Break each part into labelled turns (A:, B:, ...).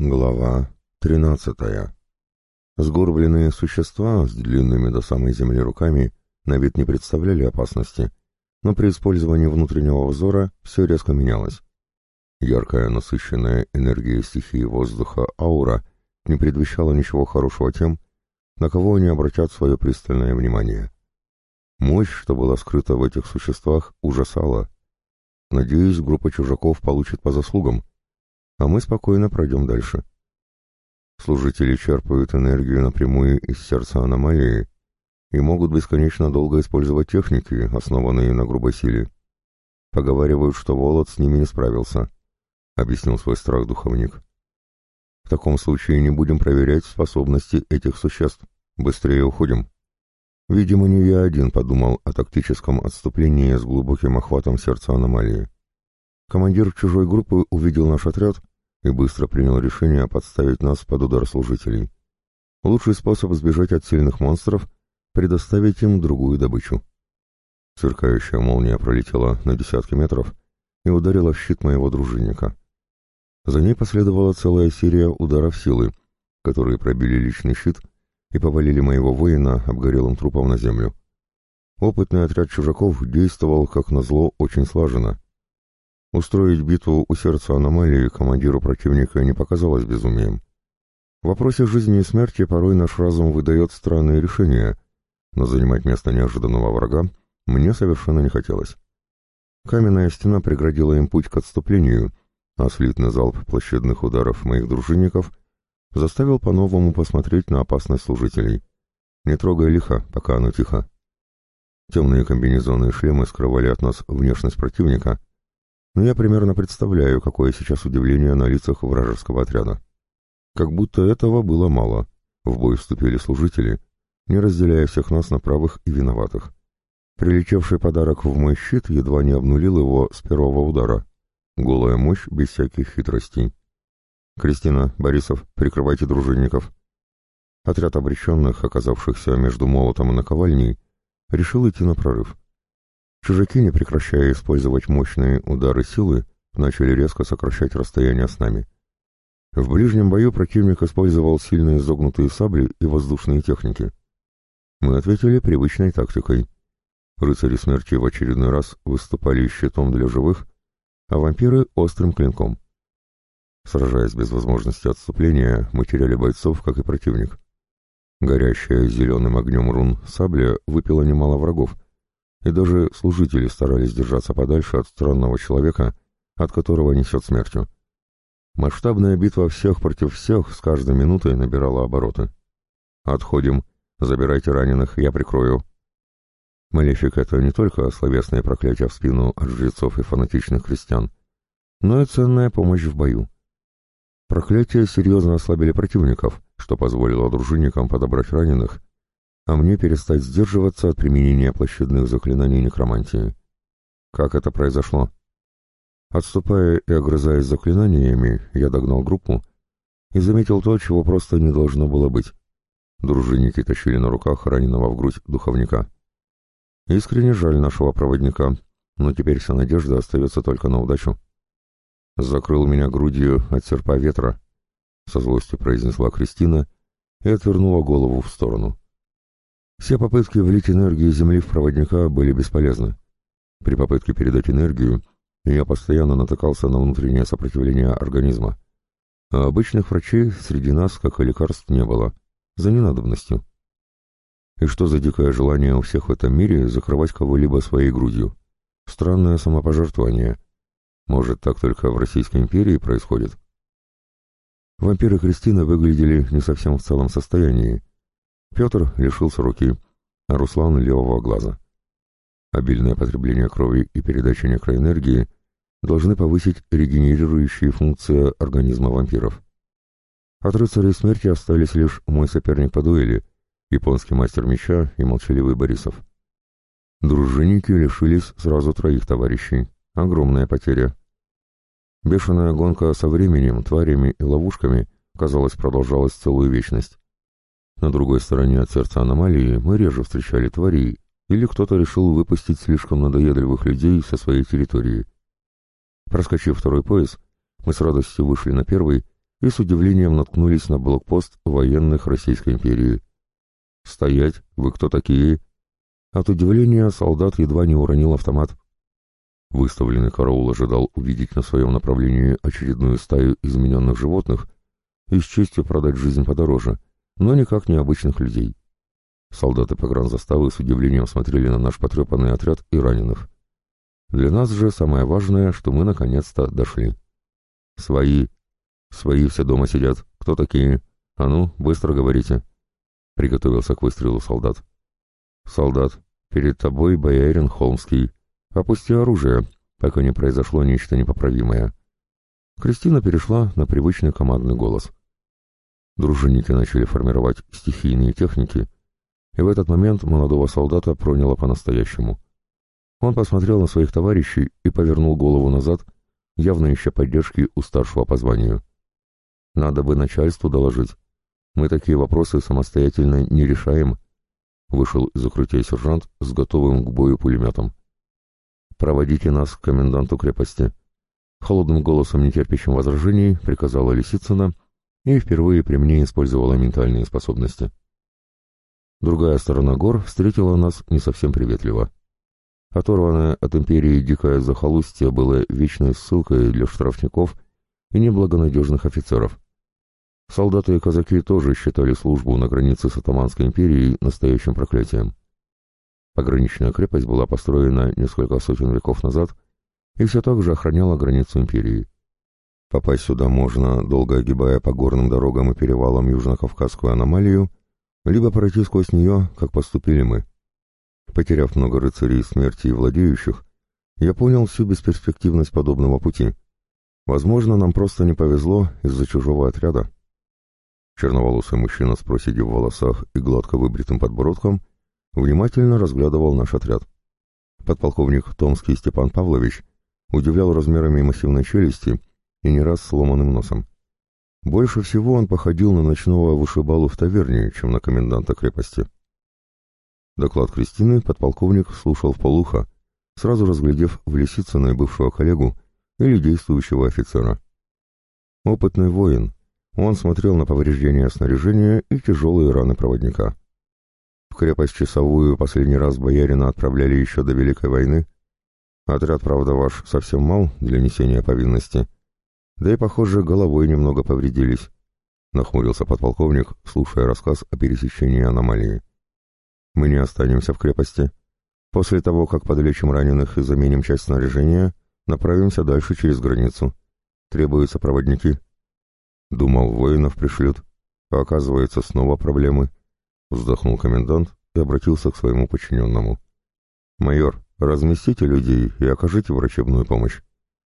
A: Глава 13. Сгорбленные существа с длинными до самой земли руками на вид не представляли опасности, но при использовании внутреннего взора все резко менялось. Яркая, насыщенная энергией стихии воздуха аура не предвещала ничего хорошего тем, на кого они обратят свое пристальное внимание. Мощь, что была скрыта в этих существах, ужасала. Надеюсь, группа чужаков получит по заслугам, а мы спокойно пройдем дальше. Служители черпают энергию напрямую из сердца аномалии и могут бесконечно долго использовать техники, основанные на грубой силе. Поговаривают, что Волод с ними не справился, — объяснил свой страх духовник. В таком случае не будем проверять способности этих существ. Быстрее уходим. Видимо, не я один подумал о тактическом отступлении с глубоким охватом сердца аномалии. Командир чужой группы увидел наш отряд и быстро принял решение подставить нас под удар служителей. Лучший способ сбежать от сильных монстров — предоставить им другую добычу. Сверкающая молния пролетела на десятки метров и ударила в щит моего дружинника. За ней последовала целая серия ударов силы, которые пробили личный щит и повалили моего воина обгорелым трупом на землю. Опытный отряд чужаков действовал, как назло, очень слаженно — Устроить битву у сердца аномалии командиру противника не показалось безумием. В вопросе жизни и смерти порой наш разум выдает странные решения, но занимать место неожиданного врага мне совершенно не хотелось. Каменная стена преградила им путь к отступлению, а слитный залп площадных ударов моих дружинников заставил по-новому посмотреть на опасность служителей. Не трогая лихо, пока оно тихо. Темные комбинезоны и шлемы скрывали от нас внешность противника, но я примерно представляю, какое сейчас удивление на лицах вражеского отряда. Как будто этого было мало. В бой вступили служители, не разделяя всех нас на правых и виноватых. Прилетевший подарок в мой щит едва не обнулил его с первого удара. Голая мощь без всяких хитростей. «Кристина, Борисов, прикрывайте дружинников». Отряд обреченных, оказавшихся между молотом и наковальней, решил идти на прорыв. Чужаки, не прекращая использовать мощные удары силы, начали резко сокращать расстояние с нами. В ближнем бою противник использовал сильные изогнутые сабли и воздушные техники. Мы ответили привычной тактикой. Рыцари смерти в очередной раз выступали щитом для живых, а вампиры — острым клинком. Сражаясь без возможности отступления, мы теряли бойцов, как и противник. Горящая зеленым огнем рун сабля выпила немало врагов — и даже служители старались держаться подальше от странного человека, от которого несет смертью. Масштабная битва всех против всех с каждой минутой набирала обороты. «Отходим. Забирайте раненых, я прикрою». Малефик — это не только словесные проклятия в спину от жрецов и фанатичных крестьян, но и ценная помощь в бою. Проклятия серьезно ослабили противников, что позволило дружинникам подобрать раненых а мне перестать сдерживаться от применения площадных заклинаний некромантии. Как это произошло? Отступая и огрызаясь заклинаниями, я догнал группу и заметил то, чего просто не должно было быть. Дружинники тащили на руках раненого в грудь духовника. Искренне жаль нашего проводника, но теперь вся надежда остается только на удачу. «Закрыл меня грудью от серпа ветра», — со злостью произнесла Кристина и отвернула голову в сторону. Все попытки влить энергию Земли в проводника были бесполезны. При попытке передать энергию я постоянно натыкался на внутреннее сопротивление организма. А обычных врачей среди нас, как и лекарств, не было. За ненадобностью. И что за дикое желание у всех в этом мире закрывать кого-либо своей грудью? Странное самопожертвование. Может, так только в Российской империи происходит? Вампиры Кристины выглядели не совсем в целом состоянии, Петр лишился руки, а Руслан — левого глаза. Обильное потребление крови и передача некроэнергии должны повысить регенерирующие функции организма вампиров. От рыцарей смерти остались лишь мой соперник по дуэли, японский мастер меча и молчаливый Борисов. Дружинники лишились сразу троих товарищей. Огромная потеря. Бешеная гонка со временем, тварями и ловушками, казалось, продолжалась целую вечность. На другой стороне от сердца аномалии мы реже встречали тварей, или кто-то решил выпустить слишком надоедливых людей со своей территории. Проскочив второй пояс, мы с радостью вышли на первый и с удивлением наткнулись на блокпост военных Российской империи. «Стоять! Вы кто такие?» От удивления солдат едва не уронил автомат. Выставленный караул ожидал увидеть на своем направлении очередную стаю измененных животных и с честью продать жизнь подороже, но никак не обычных людей. Солдаты погранзаставы с удивлением смотрели на наш потрепанный отряд и раненых. Для нас же самое важное, что мы наконец-то дошли. «Свои! Свои все дома сидят. Кто такие? А ну, быстро говорите!» Приготовился к выстрелу солдат. «Солдат, перед тобой боярин Холмский. Опусти оружие, пока не произошло нечто непоправимое». Кристина перешла на привычный командный голос. Дружинники начали формировать стихийные техники, и в этот момент молодого солдата проняло по-настоящему. Он посмотрел на своих товарищей и повернул голову назад, явно ища поддержки у старшего по званию. «Надо бы начальству доложить. Мы такие вопросы самостоятельно не решаем», — вышел из укрытия сержант с готовым к бою пулеметом. «Проводите нас к коменданту крепости», — холодным голосом, нетерпящим возражений, приказала Лисицына и впервые при мне использовала ментальные способности. Другая сторона гор встретила нас не совсем приветливо. Оторванное от империи дикое захолустье было вечной ссылкой для штрафников и неблагонадежных офицеров. Солдаты и казаки тоже считали службу на границе с Атаманской империей настоящим проклятием. Пограничная крепость была построена несколько сотен веков назад и все так же охраняла границу империи. Попасть сюда можно, долго огибая по горным дорогам и перевалам Южно-Кавказскую аномалию, либо пройти сквозь нее, как поступили мы. Потеряв много рыцарей смерти и владеющих, я понял всю бесперспективность подобного пути. Возможно, нам просто не повезло из-за чужого отряда. Черноволосый мужчина с проседью в волосах и гладко выбритым подбородком внимательно разглядывал наш отряд. Подполковник Томский Степан Павлович удивлял размерами массивной челюсти и не раз сломанным носом. Больше всего он походил на ночного вышибалу в таверне, чем на коменданта крепости. Доклад Кристины подполковник слушал в полухо, сразу разглядев в Лисицына бывшего коллегу или действующего офицера. Опытный воин, он смотрел на повреждения снаряжения и тяжелые раны проводника. В крепость часовую последний раз боярина отправляли еще до Великой войны. Отряд, правда, ваш совсем мал для несения повинности — да и, похоже, головой немного повредились. Нахмурился подполковник, слушая рассказ о пересечении аномалии. Мы не останемся в крепости. После того, как подлечим раненых и заменим часть снаряжения, направимся дальше через границу. Требуются проводники. Думал, воинов пришлют. А оказывается, снова проблемы. Вздохнул комендант и обратился к своему подчиненному. «Майор, разместите людей и окажите врачебную помощь.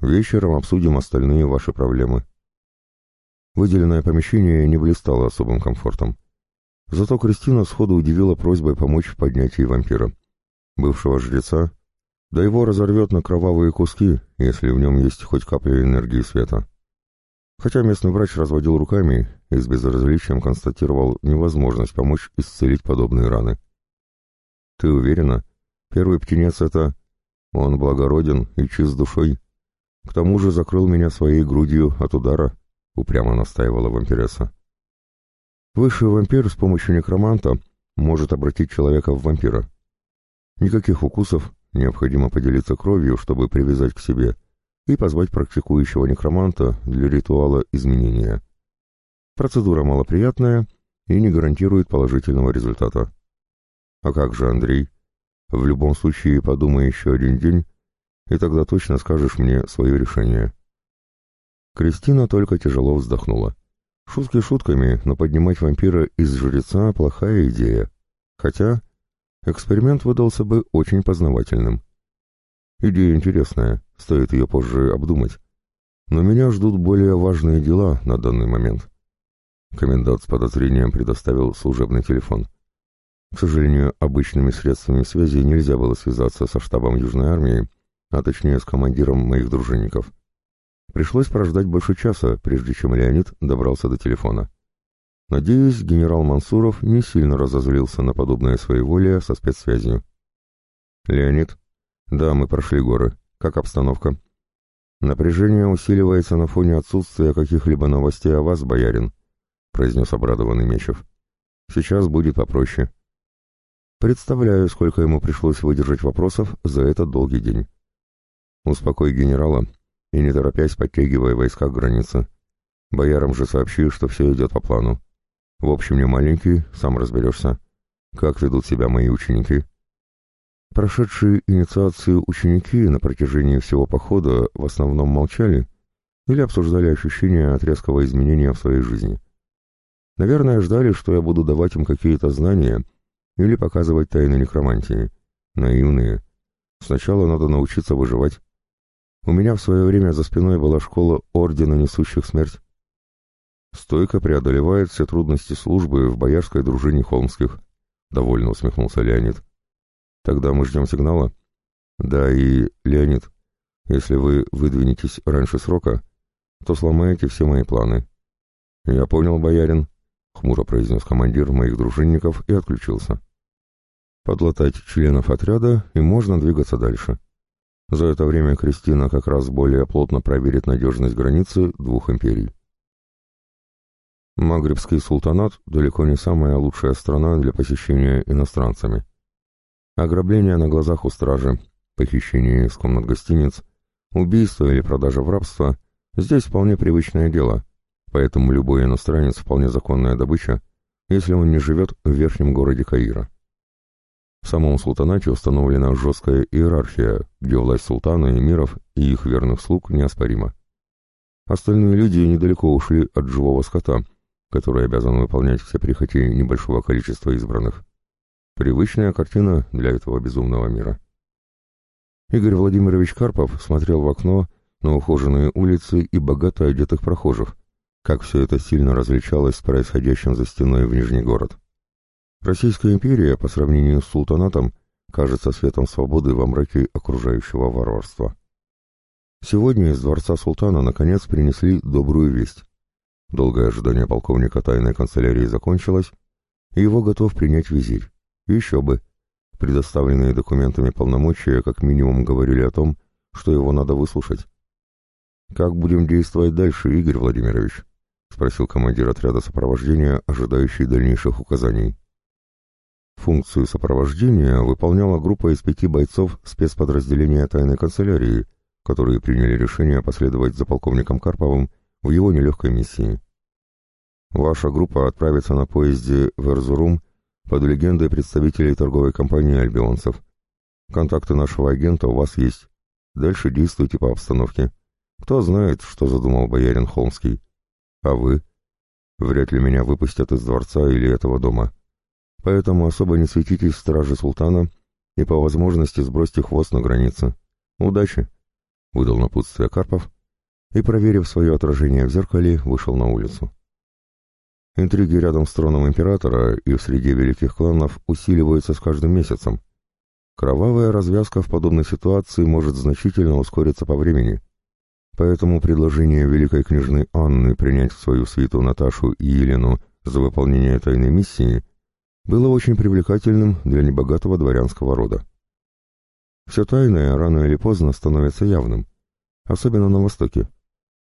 A: Вечером обсудим остальные ваши проблемы. Выделенное помещение не блистало особым комфортом. Зато Кристина сходу удивила просьбой помочь в поднятии вампира. Бывшего жреца, да его разорвет на кровавые куски, если в нем есть хоть капля энергии света. Хотя местный врач разводил руками и с безразличием констатировал невозможность помочь исцелить подобные раны. «Ты уверена? Первый птенец — это... Он благороден и чист душой», к тому же закрыл меня своей грудью от удара, упрямо настаивала вампиресса. Высший вампир с помощью некроманта может обратить человека в вампира. Никаких укусов, необходимо поделиться кровью, чтобы привязать к себе, и позвать практикующего некроманта для ритуала изменения. Процедура малоприятная и не гарантирует положительного результата. А как же Андрей? В любом случае, подумай еще один день, и тогда точно скажешь мне свое решение». Кристина только тяжело вздохнула. Шутки шутками, но поднимать вампира из жреца — плохая идея. Хотя эксперимент выдался бы очень познавательным. Идея интересная, стоит ее позже обдумать. Но меня ждут более важные дела на данный момент. Комендант с подозрением предоставил служебный телефон. К сожалению, обычными средствами связи нельзя было связаться со штабом Южной армии, а точнее с командиром моих дружинников. Пришлось прождать больше часа, прежде чем Леонид добрался до телефона. Надеюсь, генерал Мансуров не сильно разозлился на подобное своеволие со спецсвязью. «Леонид?» «Да, мы прошли горы. Как обстановка?» «Напряжение усиливается на фоне отсутствия каких-либо новостей о вас, боярин», — произнес обрадованный Мечев. «Сейчас будет попроще». Представляю, сколько ему пришлось выдержать вопросов за этот долгий день. Успокой генерала и не торопясь подтягивая войска к границе. Боярам же сообщи, что все идет по плану. В общем, не маленький, сам разберешься. Как ведут себя мои ученики? Прошедшие инициацию ученики на протяжении всего похода в основном молчали или обсуждали ощущения от резкого изменения в своей жизни. Наверное, ждали, что я буду давать им какие-то знания или показывать тайны некромантии. Наивные. Сначала надо научиться выживать. У меня в свое время за спиной была школа Ордена Несущих Смерть. Стойко преодолевает все трудности службы в боярской дружине Холмских. Довольно усмехнулся Леонид. Тогда мы ждем сигнала? Да, и, Леонид, если вы выдвинетесь раньше срока, то сломаете все мои планы. Я понял, боярин, хмуро произнес командир моих дружинников и отключился. Подлатать членов отряда, и можно двигаться дальше. За это время Кристина как раз более плотно проверит надежность границы двух империй. Магрибский султанат далеко не самая лучшая страна для посещения иностранцами. Ограбление на глазах у стражи, похищение из комнат гостиниц, убийство или продажа в рабство – здесь вполне привычное дело, поэтому любой иностранец – вполне законная добыча, если он не живет в верхнем городе Каира. В самом султанате установлена жесткая иерархия, где власть султана, эмиров и их верных слуг неоспорима. Остальные люди недалеко ушли от живого скота, который обязан выполнять все прихоти небольшого количества избранных. Привычная картина для этого безумного мира. Игорь Владимирович Карпов смотрел в окно на ухоженные улицы и богато одетых прохожих, как все это сильно различалось с происходящим за стеной в Нижний город. Российская империя, по сравнению с султанатом, кажется светом свободы во мраке окружающего варварства. Сегодня из дворца султана наконец принесли добрую весть. Долгое ожидание полковника тайной канцелярии закончилось, и его готов принять визирь. Еще бы. Предоставленные документами полномочия как минимум говорили о том, что его надо выслушать. «Как будем действовать дальше, Игорь Владимирович?» — спросил командир отряда сопровождения, ожидающий дальнейших указаний. Функцию сопровождения выполняла группа из пяти бойцов спецподразделения тайной канцелярии, которые приняли решение последовать за полковником Карповым в его нелегкой миссии. Ваша группа отправится на поезде в Эрзурум под легендой представителей торговой компании «Альбионцев». Контакты нашего агента у вас есть. Дальше действуйте по обстановке. Кто знает, что задумал боярин Холмский. А вы? Вряд ли меня выпустят из дворца или этого дома. Поэтому особо не светитесь в страже султана и по возможности сбросьте хвост на границе. Удачи!» — выдал напутствие Карпов и, проверив свое отражение в зеркале, вышел на улицу. Интриги рядом с троном императора и в среде великих кланов усиливаются с каждым месяцем. Кровавая развязка в подобной ситуации может значительно ускориться по времени. Поэтому предложение великой княжны Анны принять в свою свиту Наташу и Елену за выполнение тайной миссии было очень привлекательным для небогатого дворянского рода. Все тайное рано или поздно становится явным, особенно на Востоке.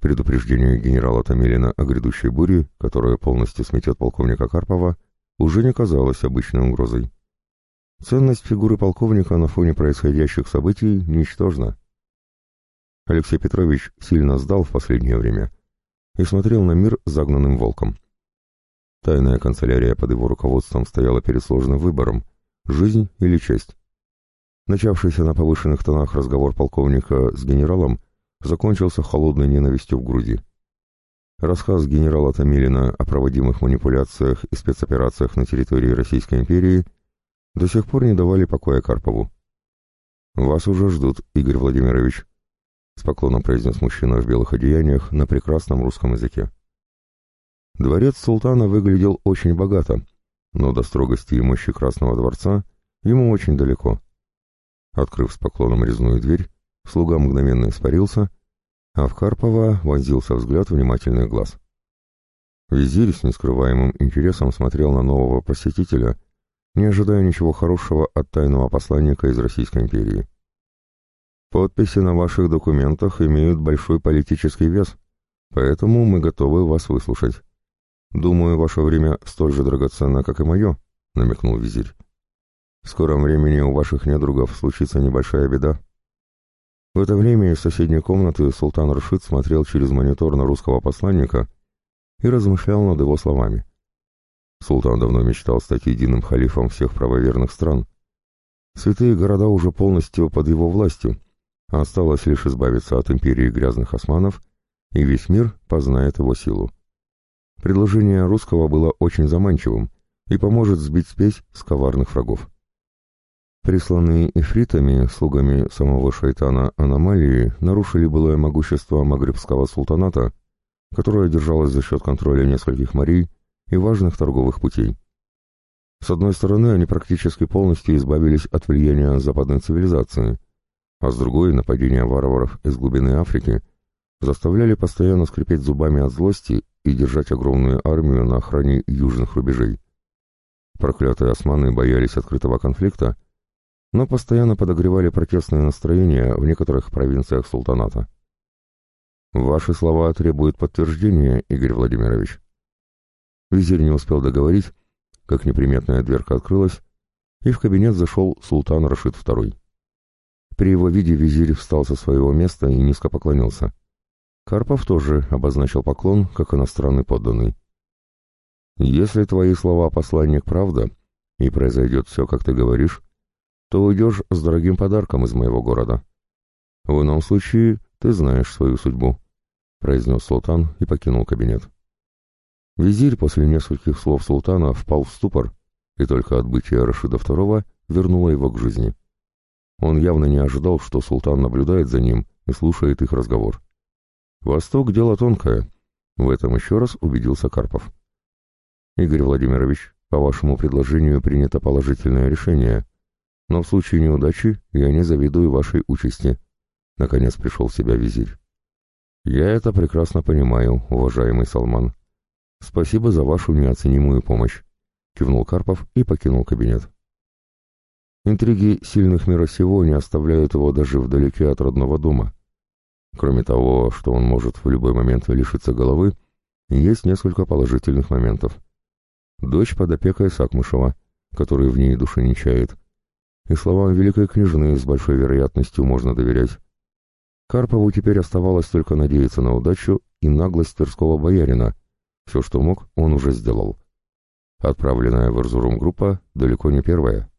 A: Предупреждение генерала Томилина о грядущей буре, которая полностью сметет полковника Карпова, уже не казалось обычной угрозой. Ценность фигуры полковника на фоне происходящих событий ничтожна. Алексей Петрович сильно сдал в последнее время и смотрел на мир загнанным волком. Тайная канцелярия под его руководством стояла перед сложным выбором – жизнь или честь. Начавшийся на повышенных тонах разговор полковника с генералом – закончился холодной ненавистью в груди. Рассказ генерала Томилина о проводимых манипуляциях и спецоперациях на территории Российской империи до сих пор не давали покоя Карпову. «Вас уже ждут, Игорь Владимирович», — с поклоном произнес мужчина в белых одеяниях на прекрасном русском языке. Дворец султана выглядел очень богато, но до строгости и мощи Красного дворца ему очень далеко. Открыв с поклоном резную дверь, Слуга мгновенно испарился, а в Карпова вонзился взгляд внимательных глаз. Визирь с нескрываемым интересом смотрел на нового посетителя, не ожидая ничего хорошего от тайного посланника из Российской империи. Подписи на ваших документах имеют большой политический вес, поэтому мы готовы вас выслушать. Думаю, ваше время столь же драгоценно, как и мое, — намекнул визирь. В скором времени у ваших недругов случится небольшая беда. В это время из соседней комнаты султан Рашид смотрел через монитор на русского посланника и размышлял над его словами. Султан давно мечтал стать единым халифом всех правоверных стран. Святые города уже полностью под его властью, а осталось лишь избавиться от империи грязных османов, и весь мир познает его силу. Предложение русского было очень заманчивым и поможет сбить спесь с коварных врагов. Присланные эфритами, слугами самого шайтана аномалии, нарушили былое могущество Магрибского султаната, которое держалось за счет контроля нескольких морей и важных торговых путей. С одной стороны, они практически полностью избавились от влияния западной цивилизации, а с другой, нападения варваров из глубины Африки заставляли постоянно скрипеть зубами от злости и держать огромную армию на охране южных рубежей. Проклятые османы боялись открытого конфликта, но постоянно подогревали протестные настроения в некоторых провинциях султаната. «Ваши слова требуют подтверждения, Игорь Владимирович», Визирь не успел договорить, как неприметная дверка открылась, и в кабинет зашел султан Рашид II. При его виде визирь встал со своего места и низко поклонился. Карпов тоже обозначил поклон, как иностранный подданный. «Если твои слова, посланник, правда, и произойдет все, как ты говоришь, то уйдешь с дорогим подарком из моего города. В ином случае ты знаешь свою судьбу», — произнес султан и покинул кабинет. Визирь после нескольких слов султана впал в ступор, и только отбытие Рашида II вернуло его к жизни. Он явно не ожидал, что султан наблюдает за ним и слушает их разговор. «Восток — дело тонкое», — в этом еще раз убедился Карпов. «Игорь Владимирович, по вашему предложению принято положительное решение, но в случае неудачи я не завидую вашей участи», — наконец пришел в себя визирь. «Я это прекрасно понимаю, уважаемый Салман», «Спасибо за вашу неоценимую помощь», — кивнул Карпов и покинул кабинет. Интриги сильных мира сего не оставляют его даже вдалеке от родного дома. Кроме того, что он может в любой момент лишиться головы, есть несколько положительных моментов. Дочь под опекой Сакмышева, который в ней души не чает, и словам великой княжны с большой вероятностью можно доверять. Карпову теперь оставалось только надеяться на удачу и наглость Тверского боярина, все, что мог, он уже сделал. Отправленная в Эрзурум группа далеко не первая.